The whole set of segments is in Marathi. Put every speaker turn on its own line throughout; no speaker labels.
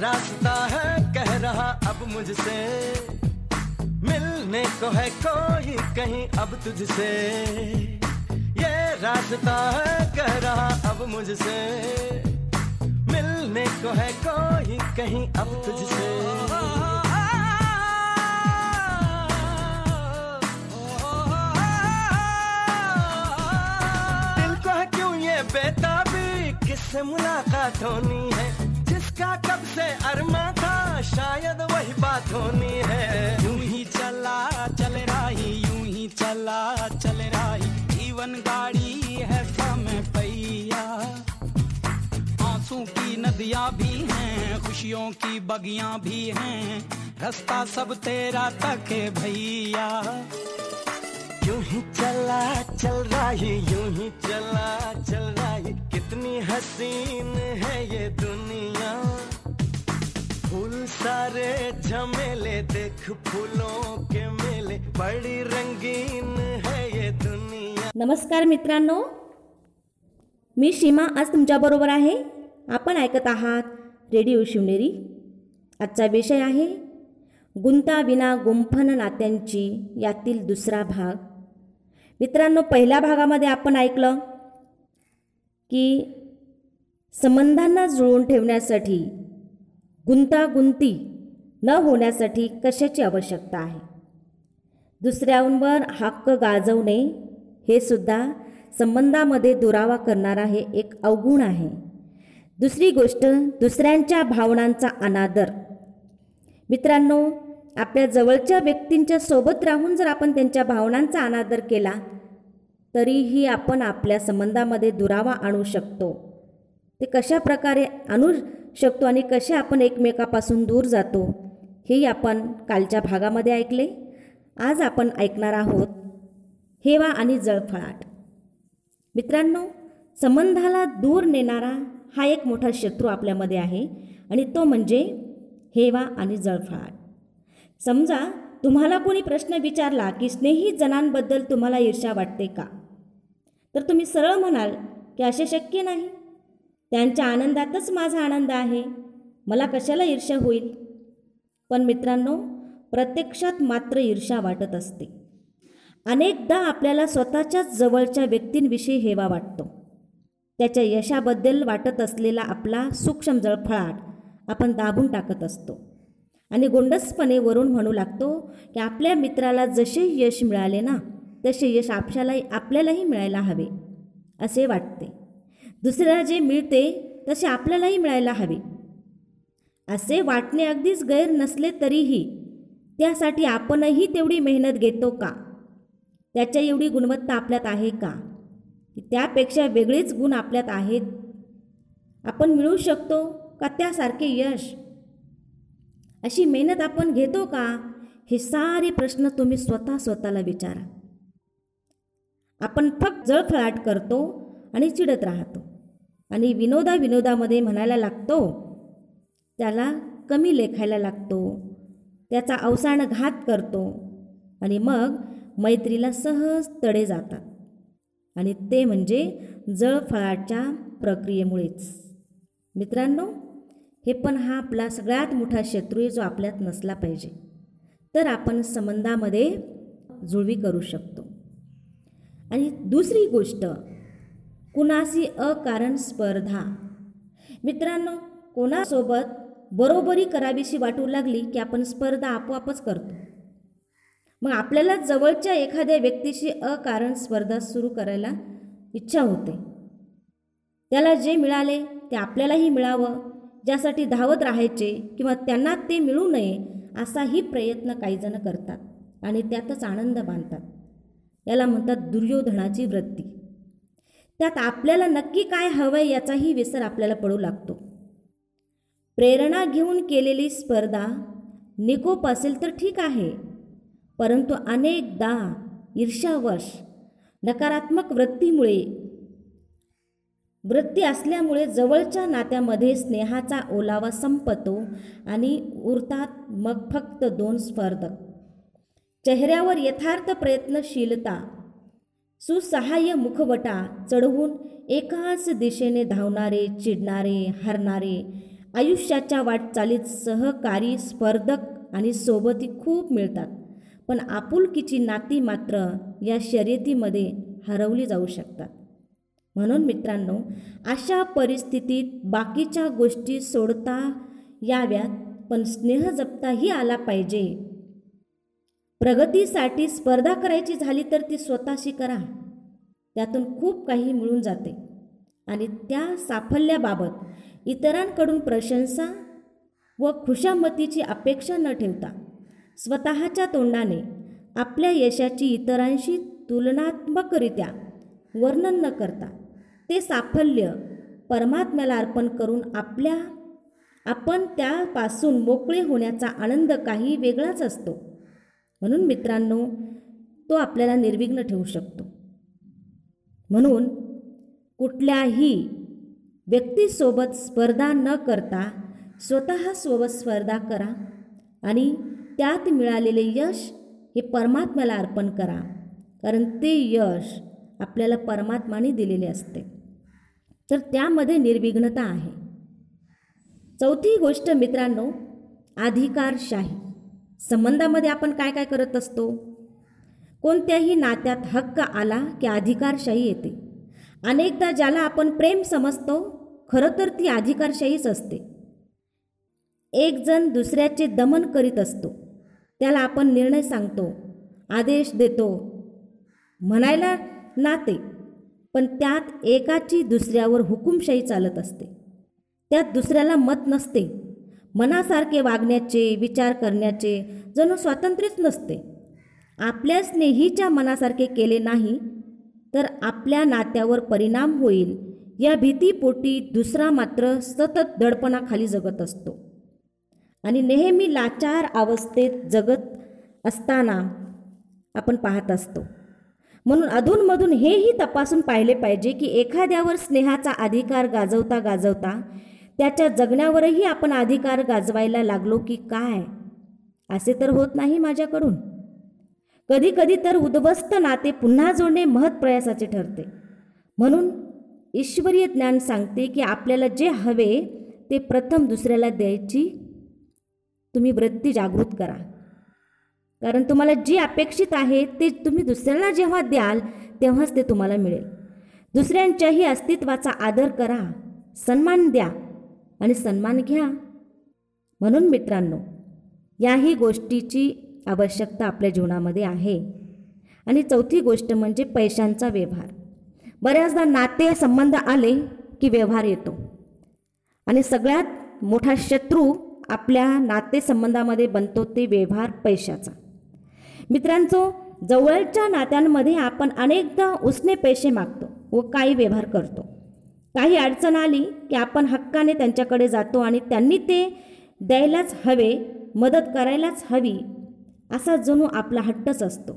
रास्ता है, कह रहा अब मुझसे। मिलने को है कोई कहीं अब तुझसे। ये रास्ता है, कह रहा अब मुझसे। मिलने को है कोई कहीं अब तुझसे। बेताबी? किससे मुलाकात होनी है? जिसका कब से अरमा था। शायद वही बात होनी है।
यूँ ही चला, चल रही, यूँ ही चला, चल रही। जीवन गाड़ी है समय पैया आँसू की नदियाँ भी हैं, खुशियों की बगियाँ भी हैं। रास्ता सब तेरा तक है भैया।
यूँ ही चला, चल रही, यूँ ही चला, चल रही। कितनी हसीन है ये दुनिया। फूल सारे झमेले देख फूलों के मेले। बड़ी रंगीन है ये दुनिया।
नमस्कार मित्रांनो मी सीमा आज तुमच्याबरोबर आहे. आपण ऐकत आहात रेडिओ शिवनेरी. आजचा विषय आहे गुंताविना गुंफन नात्यांची यातील दुसरा भाग. मित्रांनो पहिल्या भागामध्ये आपण ऐकलं की संबंधांना जुळवून ठेवण्यासाठी गुंतागुंती न होण्यासाठी कशाची आवश्यकता आहे? दुसऱ्यांवर हक्क गाजवणे हे सुद्धा संबंधामध्ये दुरावा करणारा हे एक अवगुण आहे. दुसरी गोष्ट दुसऱ्यांच्या भावनांचा अनादर. मित्रांनो आपल्या जवळच्या व्यक्तींच्या सोबत राहून जर आपण त्यांच्या भावनांचा अनादर केला तरीही आपण आपल्या संबंधामध्ये दुरावा आणू शकतो. ते कशा प्रकारे आणू शकतो आणि कसे आपण एकमेकापासून दूर जातो हे आपण कालच्या भागामध्ये ऐकले. आज आपण ऐकणार आहोत हेवा आणि जळफळाट. मित्रांनो संबंधाला दूर नेणारा हा एक मोठा शत्रू आपल्यामध्ये आहे आणि तो म्हणजे हेवा आणि जळफळाट. समजा तुम्हाला कोणी प्रश्न विचारला की स्नेही जणांबद्दल तुम्हाला ईर्ष्या वाटते का? तर तुम्ही सरळ म्हणाल की असे शक्य नाही. त्यांच्या आनंदातच माझा आनंद आहे. मला कशाला ईर्ष्या होईल? पण मित्रांनो प्रत्यक्षात मात्र ईर्ष्या वाटत असते. अनेकदा आपल्याला स्वतःच्याच जवळच्या व्यक्तींविषयी हेवा वाटतो. त्याच्या यशाबद्दल वाटत असलेला आपला सूक्ष्म जळफळाट आपण दाबून टाकत असतो. आणि गोंडसपणे वरून म्हणू लागतो की आपल्या मित्राला जसे यश मिळाले ना तसे यश आपल्यालाही आपल्यालाही मिळायला हवे असे वाटते. दुसऱ्याला जे मिळते तसे आपल्यालाही मिळायला हवे. असे वाटणे अगदीच गैर नसले तरीही त्यासाठी आपणही तेवढी मेहनत घेतो का? त्याच्या एवढी गुणवत्ता आपल्यात आहे का? त्यापेक्षा वेगळेच गुण आपल्यात आहेत? आपण मिळू शकतो का त्यासारखे यश? अशी मेहनत आपण घेतो का? हे सारे प्रश्न तुम्ही स्वतः स्वतःला विचारा. आपण फक्त जळफळाट करतो आणि चिडत राहतो. आणि विनोदा विनोदामध्ये म्हणायला लागतो त्याला कमी लेखायला लागतो त्याचा अवसान घात करतो आणि मग मैत्रीला सहज तडे जातात. आणि ते म्हणजे जळफळाटच्या प्रक्रियेमुळेच. मित्रांनो हे पण हा आपला सगळ्यात मोठा शत्रू आहे जो आपल्यात नसला पाहिजे. तर आपण संबंधामध्ये जुळवी करू शकतो. आणि दुसरी गोष्ट कुणाशी अकारण स्पर्धा. मित्रांनो कोणासोबत बरोबरी करावीशी वाटू लागली की आपण स्पर्धा आपोआपच करतो. मग आपल्याला जवळच्या एखाद्या व्यक्तीशी अकारण स्पर्धा सुरू करायला इच्छा होते. त्याला जे मिळाले ते आपल्यालाही मिळावं ज्यासाठी धावत राहायचे किंवा त्यांना ते मिळू नये असाही प्रयत्न काहीजणं करतात आणि त्यातच आनंद बांधतात याला म्हणतात दुर्योधनाची वृत्ती. त्यात आपल्याला नक्की काय हवं आहे याचाही विसर आपल्याला पडू लागतो. प्रेरणा घेऊन केलेली स्पर्धा निकोप असेल तर ठीक आहे परंतु अनेकदा ईर्ष्यावश नकारात्मक वृत्तीमुळे वृत्ती असल्यामुळे जवळच्या नात्यामध्ये स्नेहाचा ओलावा संपतो आणि उरतात मग फक्त दोन स्पर्धक. चेहऱ्यावर यथार्थ प्रयत्नशीलता सुसहाय्य मुखवटा चढवून एकाच दिशेने धावणारे चिडणारे हरणारे आयुष्याच्या वाटचालीत सहकारी स्पर्धक आणि सोबती खूप मिळतात. पण आपुलकीची नाती मात्र या शर्यतीमध्ये हरवली जाऊ शकतात. म्हणून मित्रांनो अशा परिस्थितीत बाकीच्या गोष्टी सोडता याव्यात पण स्नेह जपताही आला पाहिजे. प्रगतीसाठी स्पर्धा करायची झाली तर ती स्वतःशी करा. त्यातून खूप काही मिळून जाते. आणि त्या साफल्याबाबत इतरांकडून प्रशंसा व खुशामतीची अपेक्षा न ठेवता स्वतःच्या तोंडाने आपल्या यशाची इतरांशी तुलनात्मकरित्या वर्णन न करता ते साफल्य परमात्म्याला अर्पण करून आपल्या आपण त्यापासून मोकळे होण्याचा आनंद काही वेगळाच असतो. म्हणून मित्रांनो तो आपल्याला निर्विघ्न ठेवू शकतो. म्हणून कुठल्याही व्यक्तीसोबत स्पर्धा न करता स्वतःसोबत स्पर्धा करा आणि त्यात मिळालेले यश हे परमात्म्याला अर्पण करा कारण ते यश आपल्याला परमात्माने दिलेले असते. तर त्यामध्ये निर्विघ्नता आहे. चौथी गोष्ट मित्रांनो अधिकारशाही. संबंधामध्ये आपण काय काय करत असतो? कोणत्याही नात्यात हक्क आला की अधिकारशाही येते. अनेकदा ज्याला आपण प्रेम समजतो खरं तर ती अधिकारशाहीच असते. एक जण दुसऱ्याचे दमन करीत असतो. त्याला आपण निर्णय सांगतो आदेश देतो म्हणायला नाते पण त्यात एकाची दुसऱ्यावर हुकुमशाही चालत असते. त्यात दुसऱ्याला मत नसते. मनासारखे वागण्याचे विचार करण्याचे जणू स्वातंत्र्यच नसते. आपल्या स्नेहीच्या मनासारखे केले नाही तर आपल्या नात्यावर परिणाम होईल. या भीतीपोटी दुसरा मात्र सतत दडपणाखाली जगत असतो. आणि नेहमी लाचार अवस्थेत जगत असताना आपण पाहत असतो. म्हणून अधूनमधून हेही तपासून पाहिले पाहिजे की एखाद्यावर स्नेहाचा अधिकार गाजवता गाजवता त्याच्या जगण्यावरही आपण अधिकार गाजवायला लागलो की काय? असे तर होत नाही माझ्याकडून. कधी कधी तर उद्ध्वस्त नाते पुन्हा जोडणे महत्प्रयासाचे ठरते. म्हणून ईश्वरीय ज्ञान सांगते की आपल्याला जे हवे ते प्रथम दुसऱ्याला द्यायची तुम्ही वृत्ती जागृत करा. कारण तुम्हाला जी अपेक्षित आहे ते तुम्ही दुसऱ्याला जेव्हा द्याल तेव्हाच ते तुम्हाला मिळेल. दुसऱ्यांच्याही अस्तित्वाचा आदर करा सन्मान द्या आणि सन्मान घ्या. म्हणून मित्रांनो याही गोष्टीची आवश्यकता आपल्या जीवनामध्ये आहे. आणि चौथी गोष्ट म्हणजे पैशांचा व्यवहार. बऱ्याचदा नाते संबंध आले की व्यवहार येतो. आणि सगळ्यात मोठा शत्रू आपल्या नातेसंबंधामध्ये बनतो ते व्यवहार पैशाचा. मित्रांचो जवळच्या नात्यांमध्ये आपण अनेकदा उसने पैसे मागतो व काही व्यवहार करतो. काही अडचण आली की आपण हक्काने त्यांच्याकडे जातो आणि त्यांनी ते द्यायलाच हवे मदत करायलाच हवी असा जणू आपला हट्टच असतो.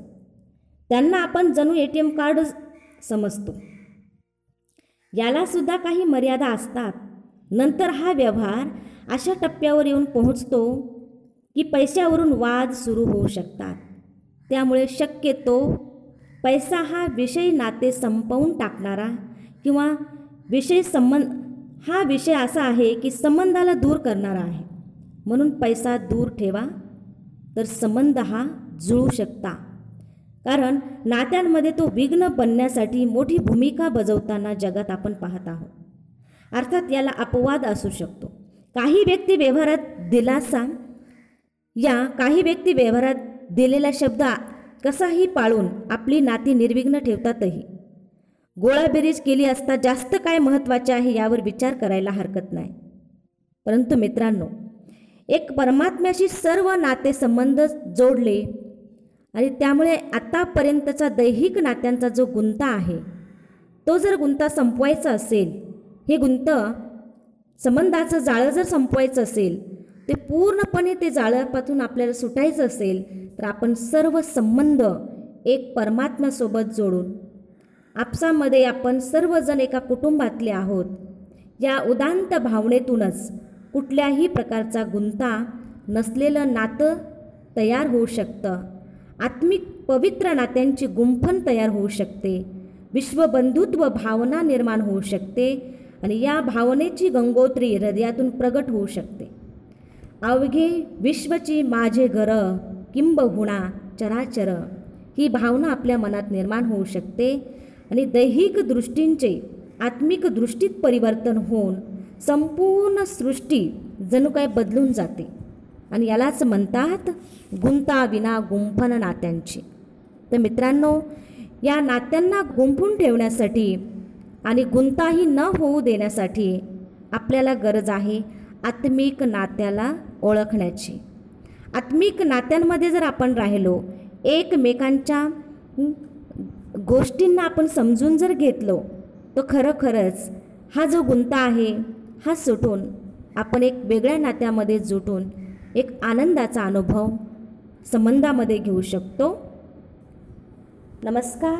त्यांना आपण जणू ए टी एम कार्ड समजतो. यालासुद्धा काही मर्यादा असतात. नंतर हा व्यवहार अशा टप्प्यावर येऊन पोहोचतो की पैशावरून वाद सुरू होऊ शकतात. त्यामुळे शक्यतो पैसा हा विषय नाते संपवून टाकणारा किंवा विषय संबंध हा विषय असा आहे की संबंधाला दूर करणारा आहे. म्हणून पैसा दूर ठेवा तर संबंध हा जुळू शकता. कारण नात्यांमध्ये तो विघ्न बनण्यासाठी मोठी भूमिका बजावताना जगात आपण पाहत आहोत. अर्थात याला अपवाद असू शकतो. काही व्यक्ती व्यवहारात दिलासा या काही व्यक्ती व्यवहारात दिलेला शब्द कसाही पाळून आपली नाती निर्विघ्न ठेवतातही. गोळाबेरीज केली असता जास्त काय महत्त्वाचे आहे यावर विचार करायला हरकत नाही. परंतु मित्रांनो एक परमात्म्याशी सर्व नातेसंबंध जोडले आणि त्यामुळे आतापर्यंतचा दैहिक नात्यांचा जो गुंता आहे तो जर गुंता संपवायचा असेल हे गुंत संबंधाचं जाळं जर संपवायचं असेल ते पूर्णपणे ते जाळ्यापासून आपल्याला सुटायचं असेल तर आपण सर्व संबंध एक परमात्म्यासोबत जोडून आपसामध्ये आपण सर्वजण एका कुटुंबातले आहोत. या उदांत भावनेतूनच कुठल्याही प्रकारचा गुंता नसलेलं नातं तयार होऊ शकतं. आत्मिक पवित्र नात्यांची गुंफण तयार होऊ शकते. विश्वबंधुत्व भावना निर्माण होऊ शकते आणि या भावनेची गंगोत्री हृदयातून प्रगट होऊ शकते. अवघे विश्वची माझे घर किंबहुणा चराचर ही भावना आपल्या मनात निर्माण होऊ शकते. आणि दैहिक दृष्टींचे आत्मिक दृष्टीत परिवर्तन होऊन संपूर्ण सृष्टी जणू काय बदलून जाते. आणि यालाच म्हणतात गुंता विना गुंफन नात्यांची. तर मित्रांनो या नात्यांना गुंफून ठेवण्यासाठी आणि गुंताही न होऊ देण्यासाठी आपल्याला गरज आहे आत्मिक नात्याला ओळखण्याची. आत्मिक नात्यांमध्ये जर आपण राहिलो एकमेकांच्या गोष्टींना आपण समजून जर घेतलो तर खरोखरच हा जो गुंता आहे हा सुटून आपण एक वेगळ्या नात्यामध्ये जुटून एक आनंदाचा अनुभव संबंधामध्ये घेऊ शकतो. नमस्कार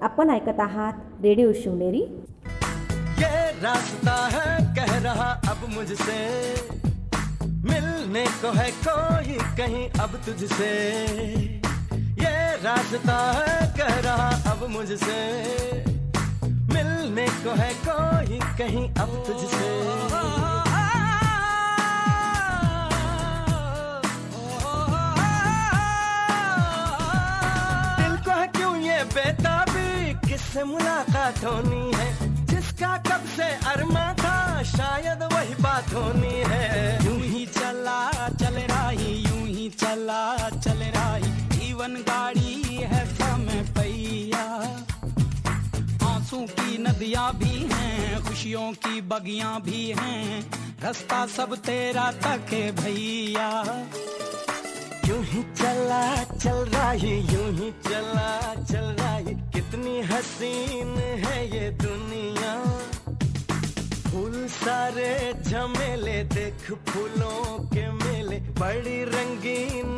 आपण ऐकत आहात रेडिओ शिवनेरी.
ये रास्ता है कह रहा अब मुझसे। मिलने को है कोई कहीं अब तुझसे। रास्ता है, कह रहा अब मुझसे। मिलने को है कोई, कहीं अब तुझसे। दिल को है क्यों ये बेताबी? किससे मुलाकात होनी है? जिसका कब से अरमा था, शायद वही बात होनी है।
यूँ ही चला, चल रही यूँ ही चला, चल रही जीवन गाड़ी है समय पैया आँसू की नदियाँ भी हैं, खुशियों की बगियाँ भी हैं, रास्ता सब तेरा तक है भैया।
यूँ ही चला, चल रही, यूँ ही चला, चल रही, कितनी हसीन है ये दुनिया। फूल सारे झमेले, देख फूलों के मेले, बड़ी रंगीन